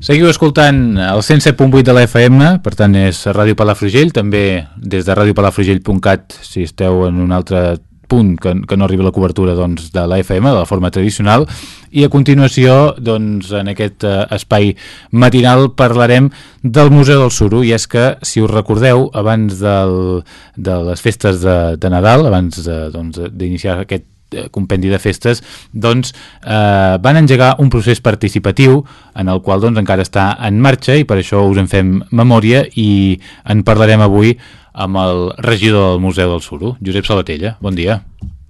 Seguiu escoltant el 107.8 de la FM, per tant és Ràdio Palafrugell, també des de radiopalafrugell.cat si esteu en un altre punt que, que no arribi la cobertura doncs, de la FM, de la forma tradicional, i a continuació, doncs, en aquest uh, espai matinal parlarem del Museu del Suro, i és que, si us recordeu, abans del, de les festes de, de Nadal, abans doncs, d'iniciar doncs, aquest Eh, compendi de festes, doncs eh, van engegar un procés participatiu en el qual doncs, encara està en marxa i per això us en fem memòria i en parlarem avui amb el regidor del Museu del Suro, Josep Sabatella. Bon dia.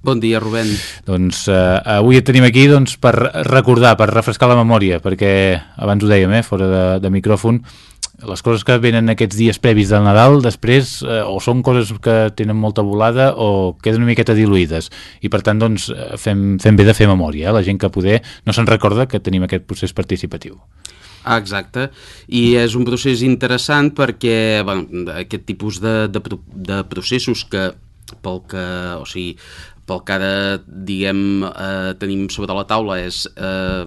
Bon dia, Rubén. Doncs eh, avui et tenim aquí doncs, per recordar, per refrescar la memòria, perquè abans ho dèiem, eh, fora de, de micròfon, les coses que venen aquests dies previs del Nadal després eh, o són coses que tenen molta volada o queden una miqueta diluïdes i per tant doncs eh, fem, fem bé de fer memòria eh? la gent que poder no se'n recorda que tenim aquest procés participatiu Ah, exacte, i és un procés interessant perquè bueno, aquest tipus de, de, de processos que pel que, o sigui, pel que ara diguem, eh, tenim sobre la taula és eh,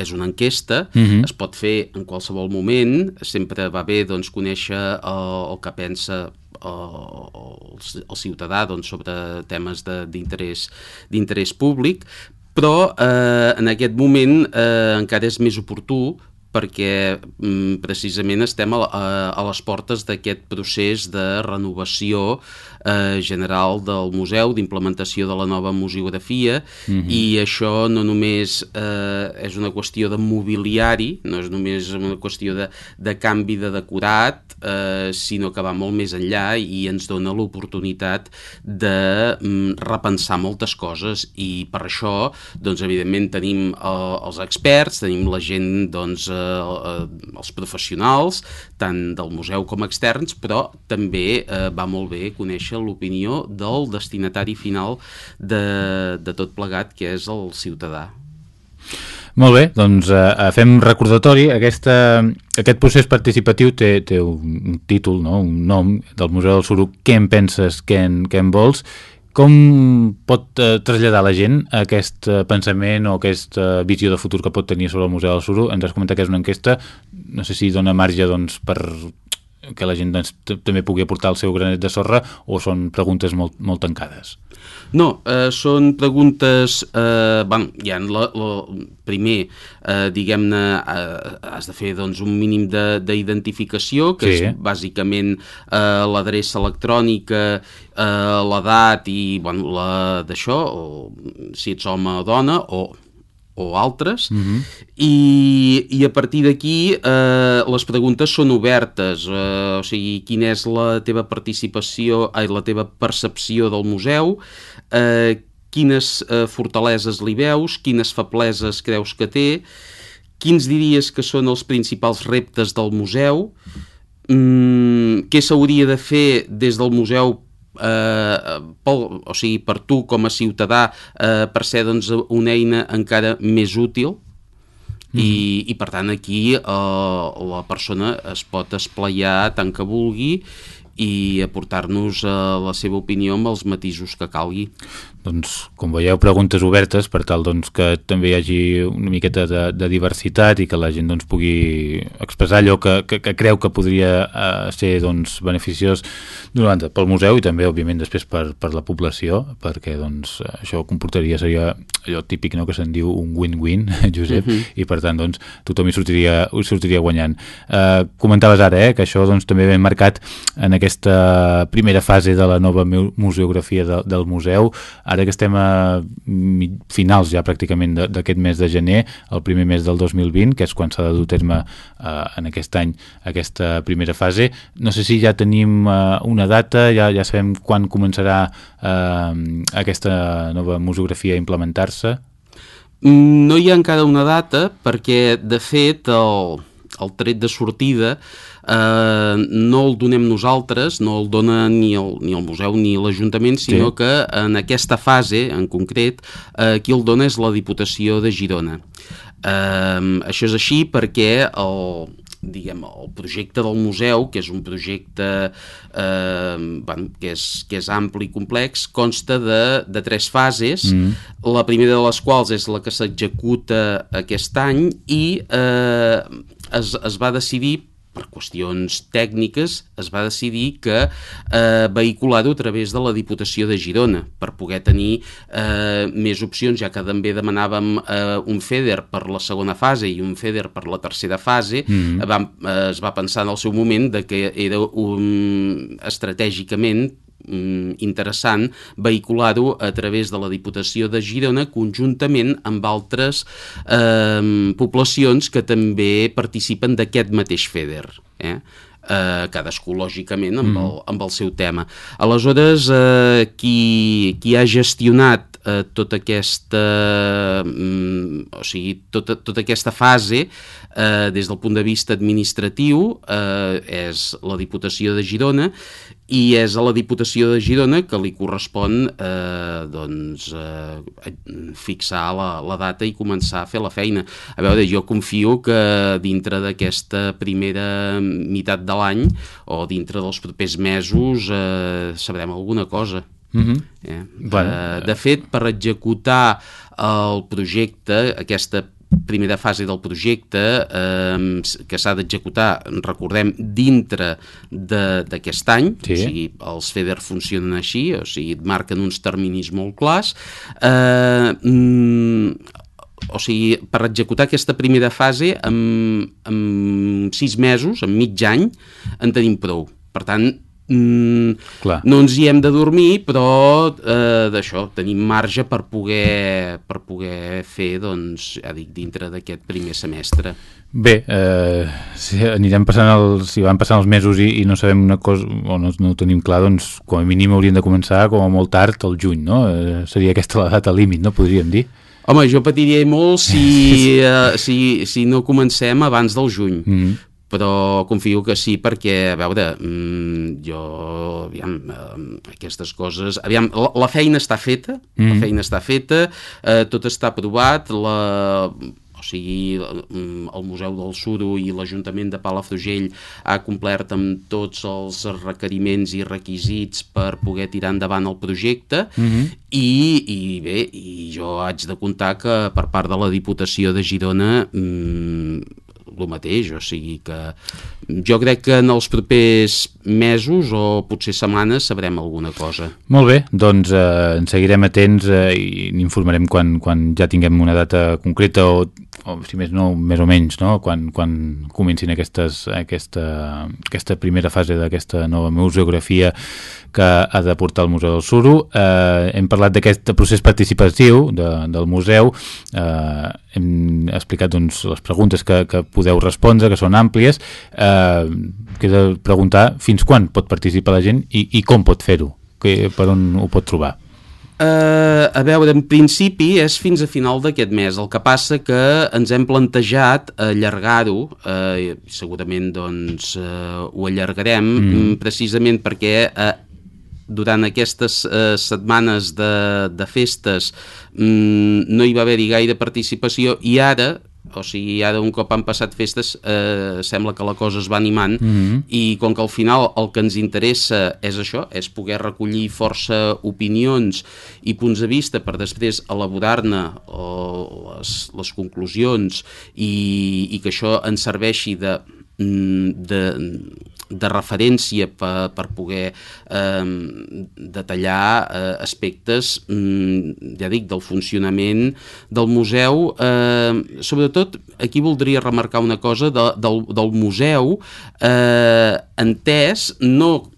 és una enquesta, uh mhm. -huh. es pot fer en qualsevol moment, sempre va bé doncs, conèixer el, el que pensa el, el ciutadà doncs, sobre temes d'interès públic, però eh, en aquest moment eh, encara és més oportú perquè mm, precisament estem a, a, a les portes d'aquest procés de renovació eh, general del museu, d'implementació de la nova museografia mm -hmm. i això no només eh, és una qüestió de mobiliari, no és només una qüestió de, de canvi de decorat, eh, sinó que va molt més enllà i ens dona l'oportunitat de mm, repensar moltes coses i per això, doncs, evidentment tenim eh, els experts, tenim la gent, doncs, eh, eh, els professionals, tant del museu com externs, però també eh, va molt bé conèixer l'opinió del destinatari final de, de tot plegat, que és el ciutadà. Molt bé, doncs eh, fem recordatori. Aquesta, aquest procés participatiu té, té un títol, no? un nom del Museu del Suro, què en penses, què en, què en vols, com pot eh, traslladar la gent aquest eh, pensament o aquesta visió de futur que pot tenir sobre el Museu del Suro? Ens has comentat que és una enquesta, no sé si dona marge doncs, per que la gent doncs, també pugui aportar el seu granet de sorra o són preguntes molt, molt tancades? No, eh, són preguntes... Eh, bueno, ja la, la, primer, eh, diguem-ne, eh, has de fer doncs, un mínim d'identificació, que sí. és bàsicament eh, l'adreça electrònica, eh, l'edat i bueno, la d'això, si ets home o dona, o o altres, uh mhm. -huh. i, i a partir d'aquí eh, les preguntes són obertes, eh, o sigui, quina és la teva participació, ai, la teva percepció del museu, eh, quines eh, fortaleses li veus, quines febleses creus que té, quins diries que són els principals reptes del museu, mm, què s'hauria de fer des del museu eh, pel, o sigui, per tu com a ciutadà eh, per ser doncs, una eina encara més útil Mm -hmm. I, i per tant aquí eh, la persona es pot esplaiar tant que vulgui i aportar-nos eh, la seva opinió amb els matisos que calgui. Doncs, com veieu, preguntes obertes per tal doncs, que també hi hagi una miqueta de, de diversitat i que la gent doncs, pugui expressar allò que, que, que creu que podria uh, ser doncs, beneficiós durant, pel museu i també, òbviament, després per, per la població, perquè doncs, això comportaria, seria allò típic no, que se'n diu un win-win, Josep, uh mhm. -huh. i per tant doncs, tothom hi sortiria, hi sortiria guanyant. Uh, comentaves ara eh, que això doncs, també ben marcat en aquesta primera fase de la nova museografia de, del museu, Ara que estem a finals ja pràcticament d'aquest mes de gener, el primer mes del 2020, que és quan s'ha de dur terme eh, en aquest any aquesta primera fase, no sé si ja tenim eh, una data, ja, ja sabem quan començarà eh, aquesta nova museografia a implementar-se? No hi ha encara una data perquè, de fet, el, el tret de sortida eh, no el donem nosaltres, no el dona ni el, ni el museu ni l'Ajuntament, sinó sí. que en aquesta fase, en concret, eh, qui el dona és la Diputació de Girona. Eh, això és així perquè el, diguem, el projecte del museu, que és un projecte eh, bueno, que, és, que és ampli i complex, consta de, de tres fases, mm. la primera de les quals és la que s'executa aquest any i eh, es, es va decidir per qüestions tècniques, es va decidir que eh, vehicular-ho a través de la Diputació de Girona per poder tenir eh, més opcions, ja que també demanàvem eh, un FEDER per la segona fase i un FEDER per la tercera fase, mm -hmm. va, eh, es va pensar en el seu moment de que era un, estratègicament interessant vehicular-ho a través de la Diputació de Girona conjuntament amb altres eh, poblacions que també participen d'aquest mateix FEDER. Eh? eh, cadascú lògicament amb, mm. el, amb el seu tema. Aleshores, eh, qui, qui ha gestionat eh, tota aquesta mm, o sigui, tota, tota aquesta fase eh, des del punt de vista administratiu eh, és la Diputació de Girona i és a la Diputació de Girona que li correspon eh, doncs, eh, fixar la, la data i començar a fer la feina. A veure, jo confio que dintre d'aquesta primera meitat de l'any o dintre dels propers mesos eh, sabrem alguna cosa. Mm -hmm. eh? bueno. eh, de fet, per executar el projecte, aquesta primera fase del projecte eh, que s'ha d'executar, recordem, dintre d'aquest any, sí. o sigui, els FEDER funcionen així, o sigui, marquen uns terminis molt clars, eh, mm, o sigui, per executar aquesta primera fase en, en sis mesos, en mig any, en tenim prou. Per tant, Mm, no ens hi hem de dormir, però eh, d'això, tenim marge per poder, per poder fer, doncs, ja dic, dintre d'aquest primer semestre. Bé, eh, si anirem passant els, si van passant els mesos i, i no sabem una cosa, o no, no ho tenim clar, doncs com a mínim hauríem de començar com a molt tard, el juny, no? Eh, seria aquesta la data límit, no? Podríem dir. Home, jo patiria molt si, eh, si, si no comencem abans del juny, mm -hmm però confio que sí perquè, a veure, mmm, jo, aviam, eh, aquestes coses... Aviam, la, la feina està feta, mm. la feina està feta, eh, tot està aprovat, la, o sigui, el Museu del Suro i l'Ajuntament de Palafrugell ha complert amb tots els requeriments i requisits per poder tirar endavant el projecte mm -hmm. i, i bé, i jo haig de comptar que per part de la Diputació de Girona mmm, el mateix, o sigui que jo crec que en els propers mesos o potser setmanes sabrem alguna cosa. Molt bé, doncs eh, en seguirem atents eh, i n'informarem quan, quan ja tinguem una data concreta o, o si més no, més o menys, no? quan, quan comencin aquestes, aquesta, aquesta primera fase d'aquesta nova museografia que ha de portar el Museu del Suro. Eh, hem parlat d'aquest procés participatiu de, del museu, eh, hem explicat doncs, les preguntes que, que podeu respondre, que són àmplies. Eh, queda preguntar fins quan pot participar la gent i, i com pot fer-ho, per on ho pot trobar. Uh, a veure, en principi és fins a final d'aquest mes, el que passa que ens hem plantejat allargar-ho, uh, segurament doncs uh, ho allargarem, mm. precisament perquè uh, durant aquestes eh, setmanes de, de festes mm, no hi va haver-hi gaire participació i ara o sigui, ara un cop han passat festes eh, sembla que la cosa es va animant mm -hmm. i com que al final el que ens interessa és això, és poder recollir força opinions i punts de vista per després elaborar-ne les, les conclusions i, i que això ens serveixi de Mm, de, de referència per, per poder eh, detallar eh, aspectes, mm, ja dic, del funcionament del museu. Eh, sobretot, aquí voldria remarcar una cosa de, del, del museu eh, entès no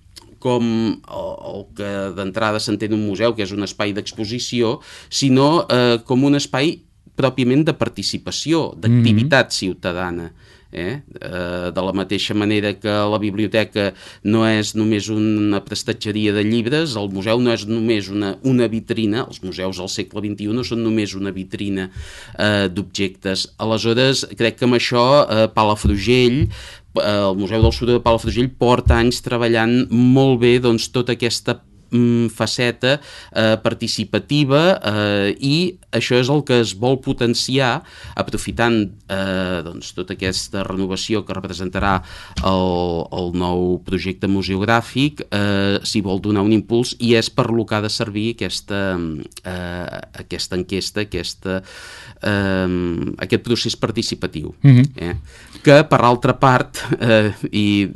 com el que d'entrada s'entén un museu, que és un espai d'exposició, sinó eh, com un espai pròpiament de participació, d'activitat mm -hmm. ciutadana. Eh? Eh, de la mateixa manera que la biblioteca no és només una prestatgeria de llibres, el museu no és només una, una vitrina, els museus al segle XXI no són només una vitrina eh, d'objectes. Aleshores, crec que amb això eh, Palafrugell eh, el Museu del Sud de Palafrugell porta anys treballant molt bé doncs, tota aquesta mm, faceta eh, participativa eh, i això és el que es vol potenciar aprofitant eh, doncs, tota aquesta renovació que representarà el, el nou projecte museogràfic eh, s'hi vol donar un impuls i és per lo que ha de servir aquesta, eh, aquesta enquesta, aquesta, eh, aquest procés participatiu. Mm -hmm. eh? Que, per altra part, eh, i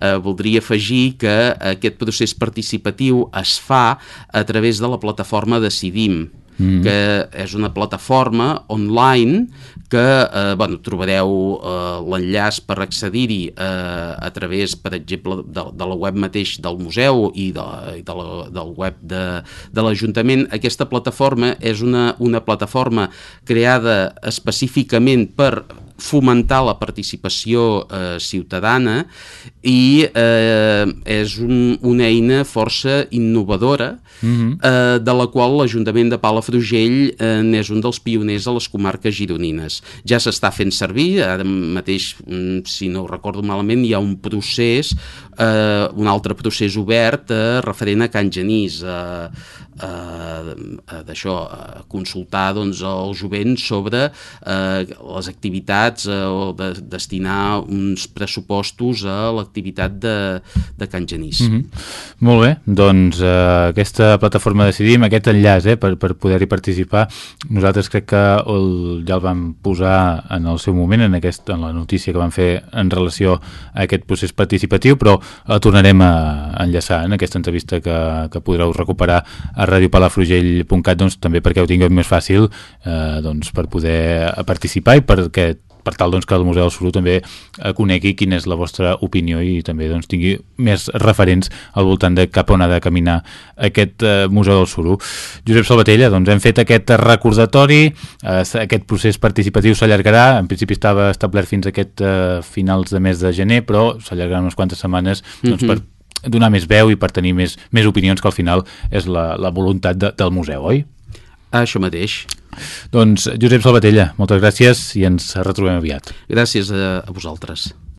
eh, voldria afegir que aquest procés participatiu es fa a través de la plataforma Decidim, mm. que és una plataforma online que eh, bueno, trobareu eh, l'enllaç per accedir-hi eh, a través, per exemple, de, de la web mateix del museu i, de, i de la, del web de, de l'Ajuntament. Aquesta plataforma és una, una plataforma creada específicament per fomentar la participació eh, ciutadana i eh, és un, una eina força innovadora mm -hmm. eh, de la qual l'Ajuntament de Palafrugell eh, n'és un dels pioners a les comarques gironines. Ja s'està fent servir, ara mateix, mm, si no ho recordo malament, hi ha un procés, eh, un altre procés obert eh, referent a Can Genís, eh, eh, d'això, eh, consultar doncs, el jovent sobre eh, les activitats eh, o de, destinar uns pressupostos a l'activitat de, de Can Genís. Mm -hmm. Molt bé, doncs eh, aquesta plataforma decidim, aquest enllaç eh, per, per poder-hi participar, nosaltres crec que el, ja el vam posar en el seu moment, en, aquest, en la notícia que vam fer en relació a aquest procés participatiu, però el tornarem a enllaçar en aquesta entrevista que, que podreu recuperar a radiopalafrugell.cat doncs, també perquè ho tingueu més fàcil eh, doncs, per poder participar i perquè per tal doncs, que el Museu del Suro també eh, conegui quina és la vostra opinió i també doncs, tingui més referents al voltant de cap on ha de caminar aquest eh, Museu del Suro. Josep Salvatella, doncs hem fet aquest recordatori, eh, aquest procés participatiu s'allargarà, en principi estava establert fins a aquest eh, finals de mes de gener, però s'allargarà unes quantes setmanes doncs, mm -hmm. per donar més veu i per tenir més, més opinions, que al final és la, la voluntat de, del museu, oi? Això mateix. Doncs Josep Salvatella, moltes gràcies i ens retrobem aviat. Gràcies a, a vosaltres.